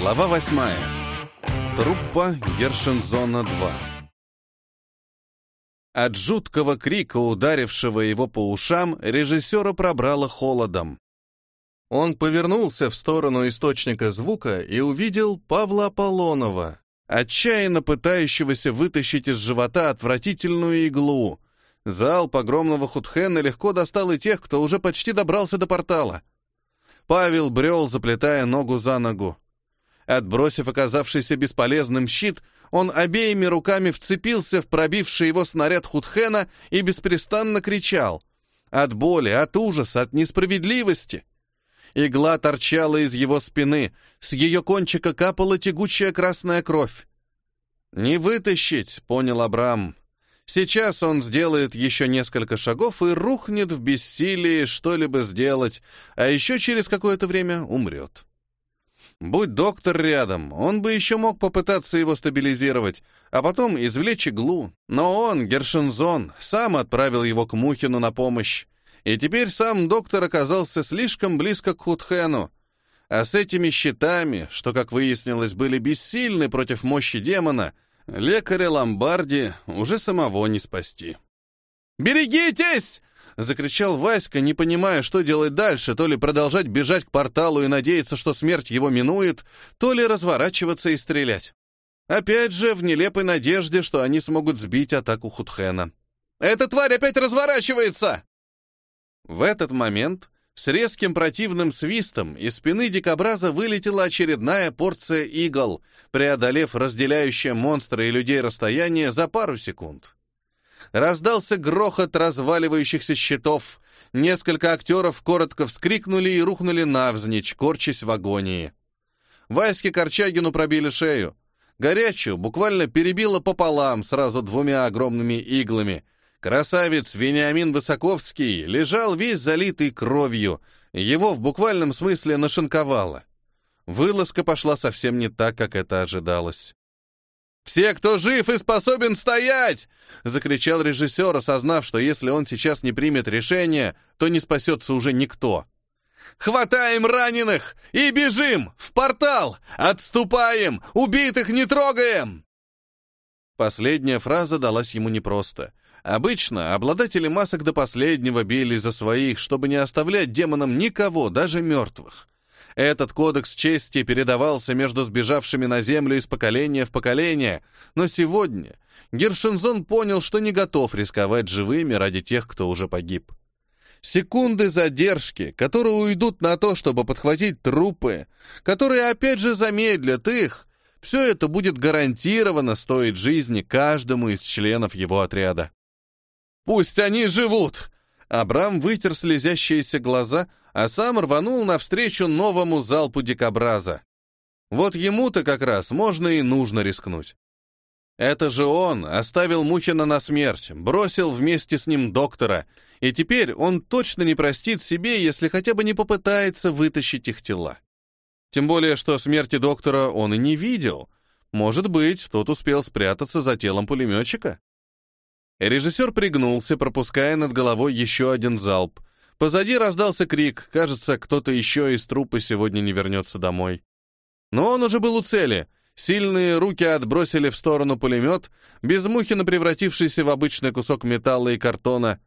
Глава восьмая. Труппа Гершензона-2. От жуткого крика, ударившего его по ушам, режиссера пробрало холодом. Он повернулся в сторону источника звука и увидел Павла Аполлонова, отчаянно пытающегося вытащить из живота отвратительную иглу. Зал погромного Худхена легко достал и тех, кто уже почти добрался до портала. Павел брел, заплетая ногу за ногу. Отбросив оказавшийся бесполезным щит, он обеими руками вцепился в пробивший его снаряд Худхена и беспрестанно кричал. От боли, от ужаса, от несправедливости. Игла торчала из его спины, с ее кончика капала тягучая красная кровь. «Не вытащить», — понял Абрам. Сейчас он сделает еще несколько шагов и рухнет в бессилии что-либо сделать, а еще через какое-то время умрет. Будь доктор рядом, он бы еще мог попытаться его стабилизировать, а потом извлечь иглу. Но он, Гершензон, сам отправил его к Мухину на помощь. И теперь сам доктор оказался слишком близко к Худхену. А с этими щитами, что, как выяснилось, были бессильны против мощи демона, Лекаря Ломбарди уже самого не спасти. «Берегитесь!» — закричал Васька, не понимая, что делать дальше, то ли продолжать бежать к порталу и надеяться, что смерть его минует, то ли разворачиваться и стрелять. Опять же, в нелепой надежде, что они смогут сбить атаку Худхена. «Эта тварь опять разворачивается!» В этот момент с резким противным свистом из спины дикобраза вылетела очередная порция игл, преодолев разделяющее монстра и людей расстояние за пару секунд. Раздался грохот разваливающихся щитов. Несколько актеров коротко вскрикнули и рухнули навзничь, корчась в агонии. Ваське Корчагину пробили шею. Горячую буквально перебило пополам сразу двумя огромными иглами — Красавец Вениамин Высоковский лежал весь залитый кровью, его в буквальном смысле нашинковало. Вылазка пошла совсем не так, как это ожидалось. «Все, кто жив и способен стоять!» — закричал режиссер, осознав, что если он сейчас не примет решение, то не спасется уже никто. «Хватаем раненых и бежим! В портал! Отступаем! Убитых не трогаем!» Последняя фраза далась ему непросто. Обычно обладатели масок до последнего били за своих, чтобы не оставлять демонам никого, даже мертвых. Этот кодекс чести передавался между сбежавшими на землю из поколения в поколение, но сегодня Гершензон понял, что не готов рисковать живыми ради тех, кто уже погиб. Секунды задержки, которые уйдут на то, чтобы подхватить трупы, которые опять же замедлят их, все это будет гарантированно стоить жизни каждому из членов его отряда. Пусть они живут!» Абрам вытер слезящиеся глаза, а сам рванул навстречу новому залпу дикобраза. Вот ему-то как раз можно и нужно рискнуть. Это же он оставил Мухина на смерть, бросил вместе с ним доктора, и теперь он точно не простит себе, если хотя бы не попытается вытащить их тела. Тем более, что смерти доктора он и не видел. Может быть, тот успел спрятаться за телом пулеметчика? Режиссер пригнулся, пропуская над головой еще один залп. Позади раздался крик, кажется, кто-то еще из трупа сегодня не вернется домой. Но он уже был у цели. Сильные руки отбросили в сторону пулемет, без Мухина превратившийся в обычный кусок металла и картона.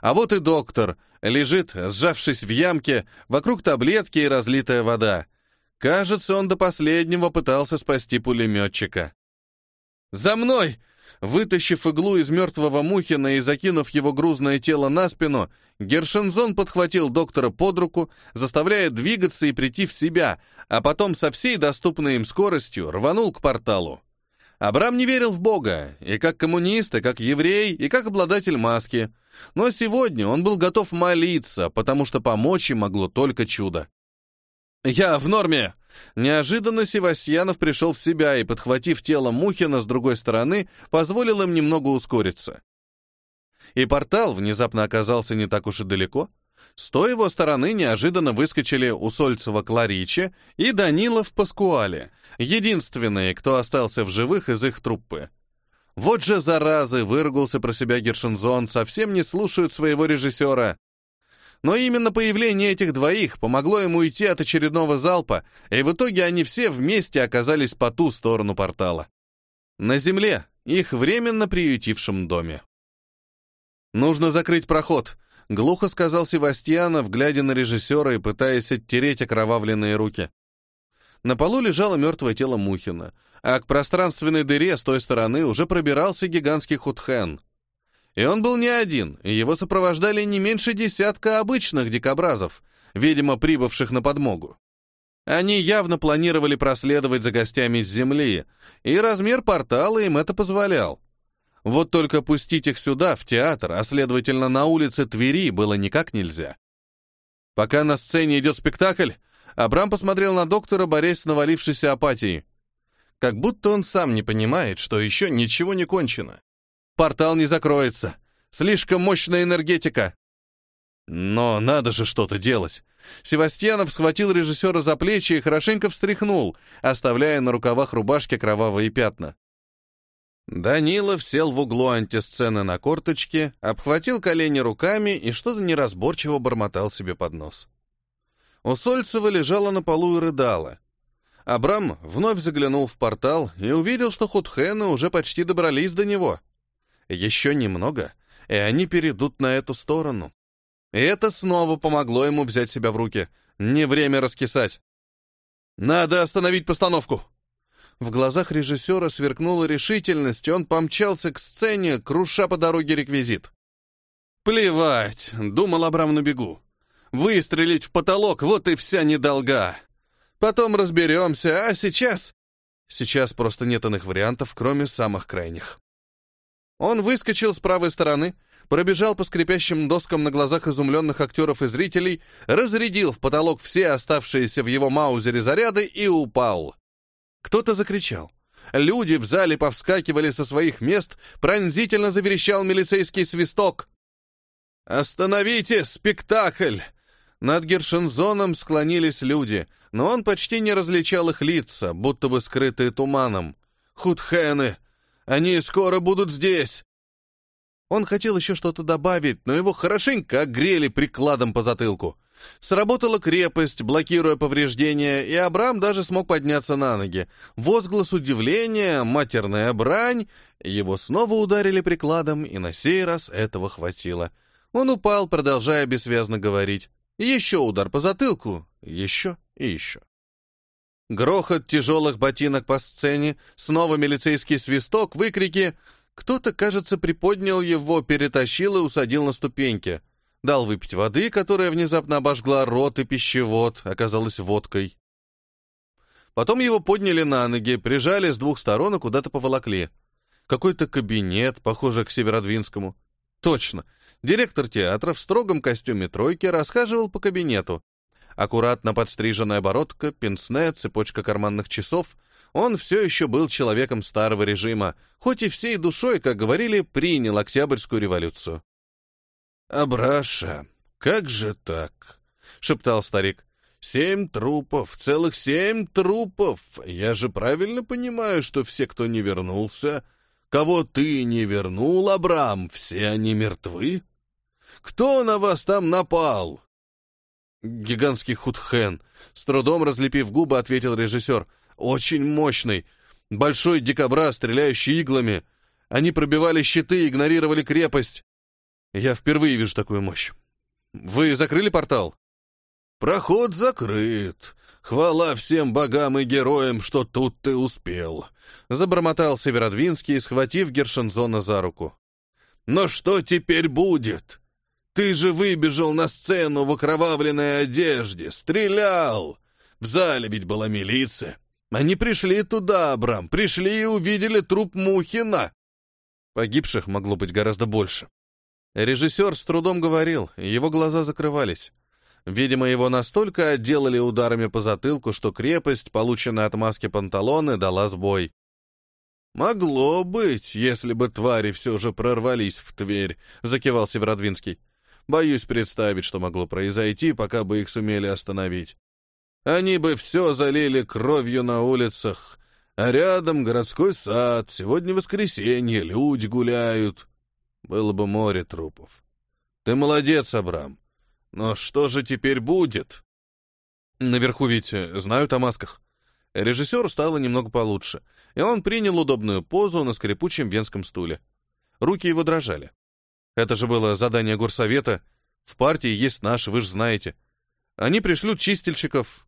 А вот и доктор, лежит, сжавшись в ямке, вокруг таблетки и разлитая вода. Кажется, он до последнего пытался спасти пулеметчика. «За мной!» Вытащив иглу из мертвого Мухина и закинув его грузное тело на спину, Гершензон подхватил доктора под руку, заставляя двигаться и прийти в себя, а потом со всей доступной им скоростью рванул к порталу. Абрам не верил в Бога, и как коммунист, и как еврей, и как обладатель маски. Но сегодня он был готов молиться, потому что помочь им могло только чудо. «Я в норме!» Неожиданно Севастьянов пришел в себя и, подхватив тело Мухина с другой стороны, позволил им немного ускориться. И портал внезапно оказался не так уж и далеко. С той его стороны неожиданно выскочили Усольцева Клариче и Данилов Паскуале, единственные, кто остался в живых из их труппы. Вот же заразы, выругался про себя Гершензон, совсем не слушают своего режиссера. Но именно появление этих двоих помогло ему уйти от очередного залпа, и в итоге они все вместе оказались по ту сторону портала. На земле, их временно приютившем доме. «Нужно закрыть проход», — глухо сказал Севастьянов, глядя на режиссера и пытаясь оттереть окровавленные руки. На полу лежало мертвое тело Мухина, а к пространственной дыре с той стороны уже пробирался гигантский худхен — и он был не один, и его сопровождали не меньше десятка обычных дикобразов, видимо, прибывших на подмогу. Они явно планировали проследовать за гостями с Земли, и размер портала им это позволял. Вот только пустить их сюда, в театр, а следовательно на улице Твери, было никак нельзя. Пока на сцене идет спектакль, Абрам посмотрел на доктора, борясь с навалившейся апатией. Как будто он сам не понимает, что еще ничего не кончено. Портал не закроется. Слишком мощная энергетика. Но надо же что-то делать. Севастьянов схватил режиссера за плечи и хорошенько встряхнул, оставляя на рукавах рубашки кровавые пятна. Данилов сел в углу антисцены на корточке, обхватил колени руками и что-то неразборчиво бормотал себе под нос. У Сольцева лежала на полу и рыдала. Абрам вновь заглянул в портал и увидел, что худхены уже почти добрались до него — еще немного, и они перейдут на эту сторону. И это снова помогло ему взять себя в руки. Не время раскисать. «Надо остановить постановку!» В глазах режиссера сверкнула решительность, и он помчался к сцене, круша по дороге реквизит. «Плевать!» — думал Абрам на бегу. «Выстрелить в потолок — вот и вся недолга. Потом разберемся, а сейчас...» Сейчас просто нет иных вариантов, кроме самых крайних. Он выскочил с правой стороны, пробежал по скрипящим доскам на глазах изумленных актеров и зрителей, разрядил в потолок все оставшиеся в его маузере заряды и упал. Кто-то закричал. Люди в зале повскакивали со своих мест, пронзительно заверещал милицейский свисток. «Остановите спектакль!» Над Гершензоном склонились люди, но он почти не различал их лица, будто бы скрытые туманом. «Худхены! Они скоро будут здесь!» Он хотел еще что-то добавить, но его хорошенько огрели прикладом по затылку. Сработала крепость, блокируя повреждения, и Абрам даже смог подняться на ноги. Возглас удивления, матерная брань. Его снова ударили прикладом, и на сей раз этого хватило. Он упал, продолжая бессвязно говорить. Еще удар по затылку, еще и еще. Грохот тяжелых ботинок по сцене, снова милицейский свисток, выкрики. Кто-то, кажется, приподнял его, перетащил и усадил на ступеньки. Дал выпить воды, которая внезапно обожгла рот и пищевод, оказалась водкой. Потом его подняли на ноги, прижали с двух сторон и куда-то поволокли. Какой-то кабинет, похожий к Северодвинскому. Точно. Директор театра в строгом костюме тройки расхаживал по кабинету. Аккуратно подстриженная бородка, пенсне, цепочка карманных часов. Он все еще был человеком старого режима, хоть и всей душой, как говорили, принял Октябрьскую революцию. «Абраша, как же так?» — шептал старик. «Семь трупов, целых семь трупов! Я же правильно понимаю, что все, кто не вернулся, кого ты не вернул, Абрам, все они мертвы? Кто на вас там напал? «Гигантский худхен», — с трудом разлепив губы, ответил режиссер. «Очень мощный. Большой дикобраз, стреляющий иглами. Они пробивали щиты и игнорировали крепость. Я впервые вижу такую мощь. Вы закрыли портал?» «Проход закрыт. Хвала всем богам и героям, что тут ты успел», — забормотал Северодвинский, схватив Гершензона за руку. «Но что теперь будет?» Ты же выбежал на сцену в окровавленной одежде, стрелял. В зале ведь была милиция. Они пришли туда, Абрам, пришли и увидели труп Мухина. Погибших могло быть гораздо больше. Режиссер с трудом говорил, его глаза закрывались. Видимо, его настолько отделали ударами по затылку, что крепость, полученная от маски панталоны, дала сбой. «Могло быть, если бы твари все же прорвались в Тверь», — закивал Северодвинский. Боюсь представить, что могло произойти, пока бы их сумели остановить. Они бы все залили кровью на улицах, а рядом городской сад, сегодня воскресенье, люди гуляют. Было бы море трупов. Ты молодец, Абрам. Но что же теперь будет? Наверху ведь э, знают о масках. Режиссеру стало немного получше, и он принял удобную позу на скрипучем венском стуле. Руки его дрожали. Это же было задание горсовета. В партии есть наши, вы же знаете. Они пришлют чистильщиков.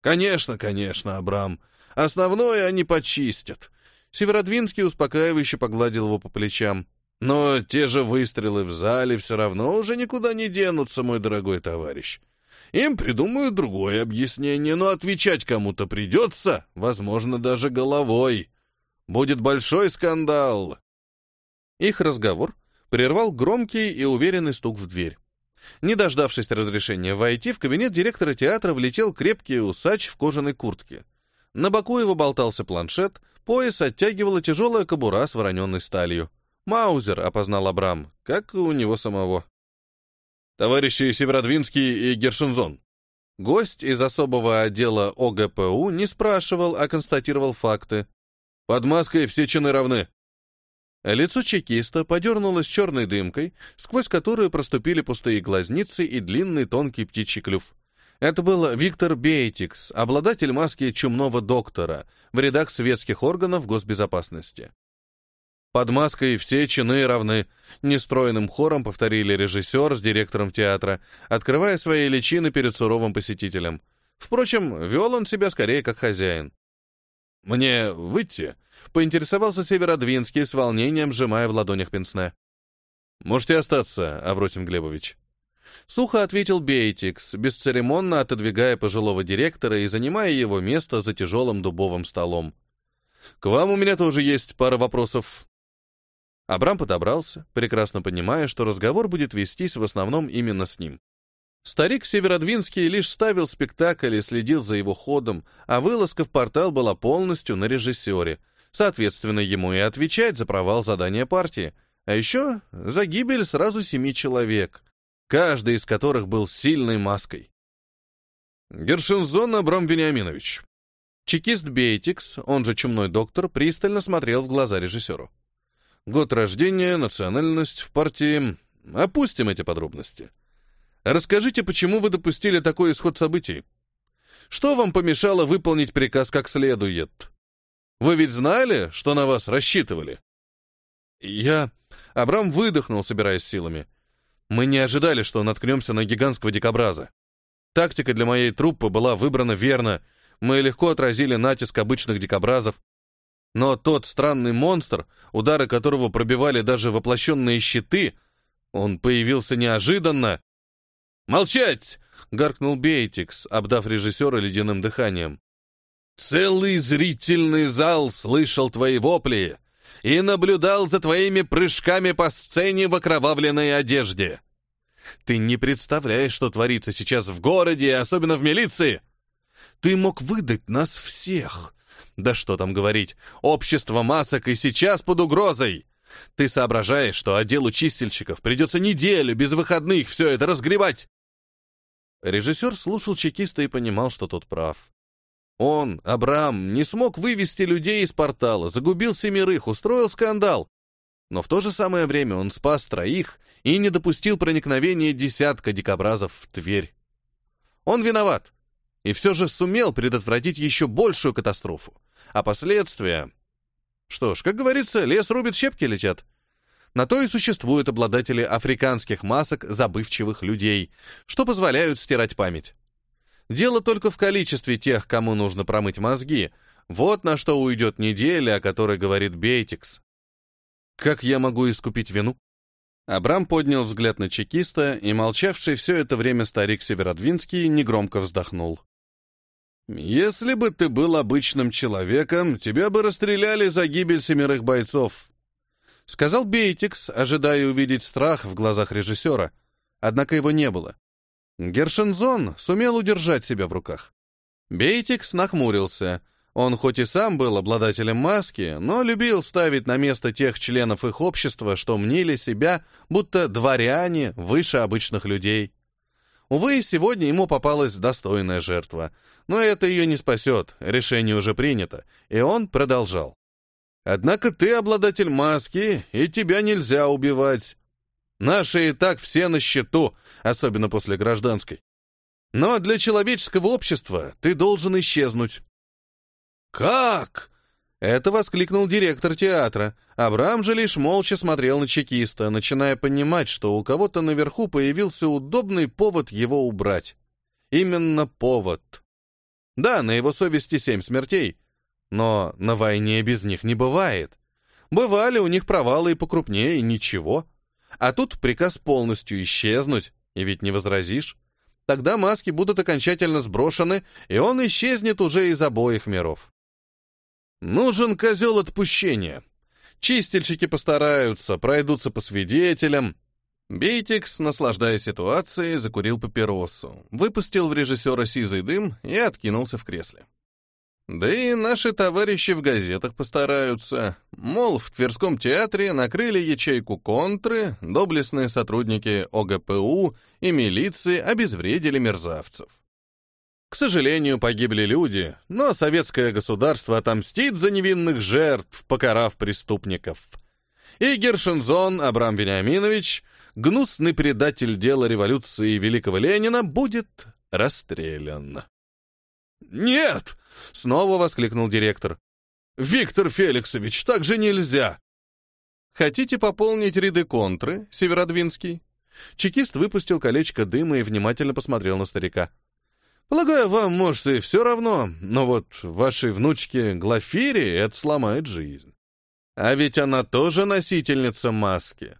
Конечно, конечно, Абрам. Основное они почистят. Северодвинский успокаивающе погладил его по плечам. Но те же выстрелы в зале все равно уже никуда не денутся, мой дорогой товарищ. Им придумают другое объяснение, но отвечать кому-то придется, возможно, даже головой. Будет большой скандал. Их разговор прервал громкий и уверенный стук в дверь. Не дождавшись разрешения войти, в кабинет директора театра влетел крепкий усач в кожаной куртке. На боку его болтался планшет, пояс оттягивала тяжелая кобура с вороненной сталью. Маузер опознал Абрам, как и у него самого. Товарищи Северодвинский и Гершинзон. Гость из особого отдела ОГПУ не спрашивал, а констатировал факты. Под маской все чины равны. Лицо чекиста подернулось черной дымкой, сквозь которую проступили пустые глазницы и длинный тонкий птичий клюв. Это был Виктор Бейтикс, обладатель маски чумного доктора в рядах светских органов госбезопасности. Под маской все чины равны. Нестроенным хором повторили режиссер с директором театра, открывая свои личины перед суровым посетителем. Впрочем, вел он себя скорее как хозяин. «Мне выйти?» — поинтересовался Северодвинский с волнением, сжимая в ладонях пенсне. «Можете остаться, Авросим Глебович». Сухо ответил Бейтикс, бесцеремонно отодвигая пожилого директора и занимая его место за тяжелым дубовым столом. «К вам у меня тоже есть пара вопросов. Абрам подобрался, прекрасно понимая, что разговор будет вестись в основном именно с ним. Старик Северодвинский лишь ставил спектакль и следил за его ходом, а вылазка в портал была полностью на режиссере. Соответственно, ему и отвечать за провал задания партии. А еще за гибель сразу семи человек, каждый из которых был сильной маской. Гершинзон Абрам Вениаминович. Чекист Бейтикс, он же чумной доктор, пристально смотрел в глаза режиссеру. Год рождения, национальность в партии. Опустим эти подробности. Расскажите, почему вы допустили такой исход событий? Что вам помешало выполнить приказ как следует? Вы ведь знали, что на вас рассчитывали? Я... Абрам выдохнул, собираясь силами. Мы не ожидали, что наткнемся на гигантского дикобраза. Тактика для моей труппы была выбрана верно. Мы легко отразили натиск обычных дикобразов, но тот странный монстр, удары которого пробивали даже воплощенные щиты, он появился неожиданно. «Молчать!» — гаркнул Бейтикс, обдав режиссера ледяным дыханием. «Целый зрительный зал слышал твои вопли и наблюдал за твоими прыжками по сцене в окровавленной одежде. Ты не представляешь, что творится сейчас в городе, особенно в милиции. Ты мог выдать нас всех, да что там говорить, общество масок и сейчас под угрозой. Ты соображаешь, что отделу чистильщиков придется неделю без выходных все это разгребать? Режиссер слушал чекиста и понимал, что тот прав. Он, Абрам, не смог вывести людей из портала, загубил семерых, устроил скандал. Но в то же самое время он спас троих и не допустил проникновения десятка дикобразов в Тверь. Он виноват и все же сумел предотвратить еще большую катастрофу. А последствия... Что ж, как говорится, лес рубит, щепки летят. На то и существуют обладатели африканских масок забывчивых людей, что позволяют стирать память. Дело только в количестве тех, кому нужно промыть мозги. Вот на что уйдет неделя, о которой говорит Бейтикс. Как я могу искупить вину? Абрам поднял взгляд на чекиста, и молчавший все это время старик Северодвинский негромко вздохнул. «Если бы ты был обычным человеком, тебя бы расстреляли за гибель семерых бойцов», — сказал Бейтикс, ожидая увидеть страх в глазах режиссера. Однако его не было. Гершензон сумел удержать себя в руках. Бейтикс нахмурился. Он хоть и сам был обладателем маски, но любил ставить на место тех членов их общества, что мнили себя, будто дворяне выше обычных людей. Увы, сегодня ему попалась достойная жертва. Но это ее не спасет, решение уже принято. И он продолжал. «Однако ты обладатель маски, и тебя нельзя убивать. Наши и так все на счету, особенно после гражданской. Но для человеческого общества ты должен исчезнуть». «Как?» — это воскликнул директор театра. Абрам же лишь молча смотрел на чекиста, начиная понимать, что у кого-то наверху появился удобный повод его убрать. Именно повод. Да, на его совести семь смертей, но на войне без них не бывает. Бывали у них провалы и покрупнее, и ничего. А тут приказ полностью исчезнуть, и ведь не возразишь. Тогда маски будут окончательно сброшены, и он исчезнет уже из обоих миров. Нужен козел отпущения. Чистильщики постараются, пройдутся по свидетелям. Бейтикс, наслаждаясь ситуацией, закурил папиросу, выпустил в режиссера сизый дым и откинулся в кресле. Да и наши товарищи в газетах постараются. Мол, в Тверском театре накрыли ячейку контры, доблестные сотрудники ОГПУ и милиции обезвредили мерзавцев. К сожалению, погибли люди, но советское государство отомстит за невинных жертв, покарав преступников. И Гершензон Абрам Вениаминович, гнусный предатель дела революции Великого Ленина, будет расстрелян. «Нет!» — снова воскликнул директор. «Виктор Феликсович, так же нельзя!» «Хотите пополнить ряды контры, Северодвинский?» Чекист выпустил колечко дыма и внимательно посмотрел на старика. «Полагаю, вам, может, и все равно, но вот вашей внучке Глафире это сломает жизнь. А ведь она тоже носительница маски.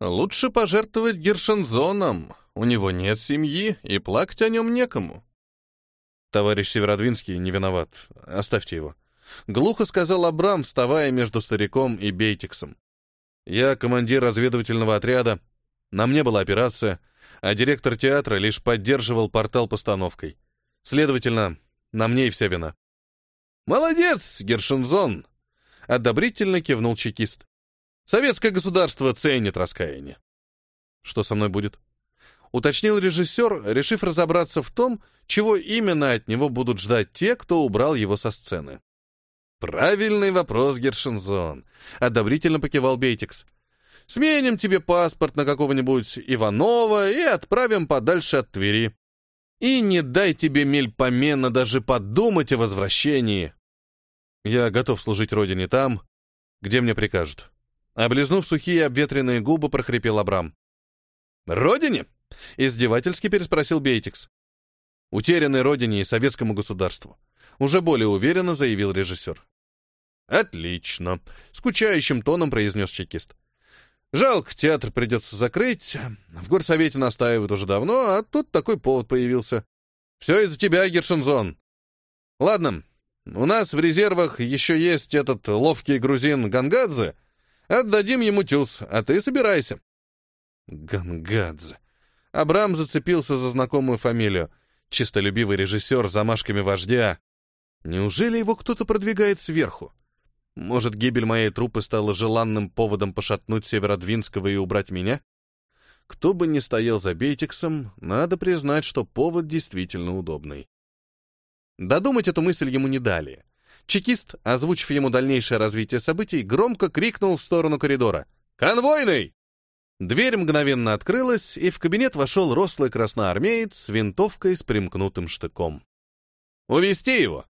Лучше пожертвовать Гершензоном, у него нет семьи, и плакать о нем некому». Товарищ Северодвинский не виноват. Оставьте его. Глухо сказал Абрам, вставая между стариком и Бейтиксом. Я командир разведывательного отряда. На мне была операция, а директор театра лишь поддерживал портал постановкой. Следовательно, на мне и вся вина. «Молодец, Гершензон!» — одобрительно кивнул чекист. «Советское государство ценит раскаяние». «Что со мной будет?» Уточнил режиссер, решив разобраться в том, чего именно от него будут ждать те, кто убрал его со сцены. «Правильный вопрос, Гершензон», — одобрительно покивал Бейтикс. «Сменим тебе паспорт на какого-нибудь Иванова и отправим подальше от Твери. И не дай тебе мельпомена даже подумать о возвращении. Я готов служить родине там, где мне прикажут». Облизнув сухие обветренные губы, прохрипел Абрам. «Родине?» Издевательски переспросил Бейтикс. Утерянной родине и советскому государству. Уже более уверенно заявил режиссер. «Отлично», — скучающим тоном произнес чекист. «Жалко, театр придется закрыть. В горсовете настаивают уже давно, а тут такой повод появился. Все из-за тебя, Гершензон. Ладно, у нас в резервах еще есть этот ловкий грузин Гангадзе. Отдадим ему тюз, а ты собирайся». «Гангадзе», Абрам зацепился за знакомую фамилию. Чистолюбивый режиссер с замашками вождя. Неужели его кто-то продвигает сверху? Может, гибель моей трупы стала желанным поводом пошатнуть Северодвинского и убрать меня? Кто бы ни стоял за Бейтиксом, надо признать, что повод действительно удобный. Додумать эту мысль ему не дали. Чекист, озвучив ему дальнейшее развитие событий, громко крикнул в сторону коридора. «Конвойный!» Дверь мгновенно открылась, и в кабинет вошел рослый красноармеец с винтовкой с примкнутым штыком. «Увести его!»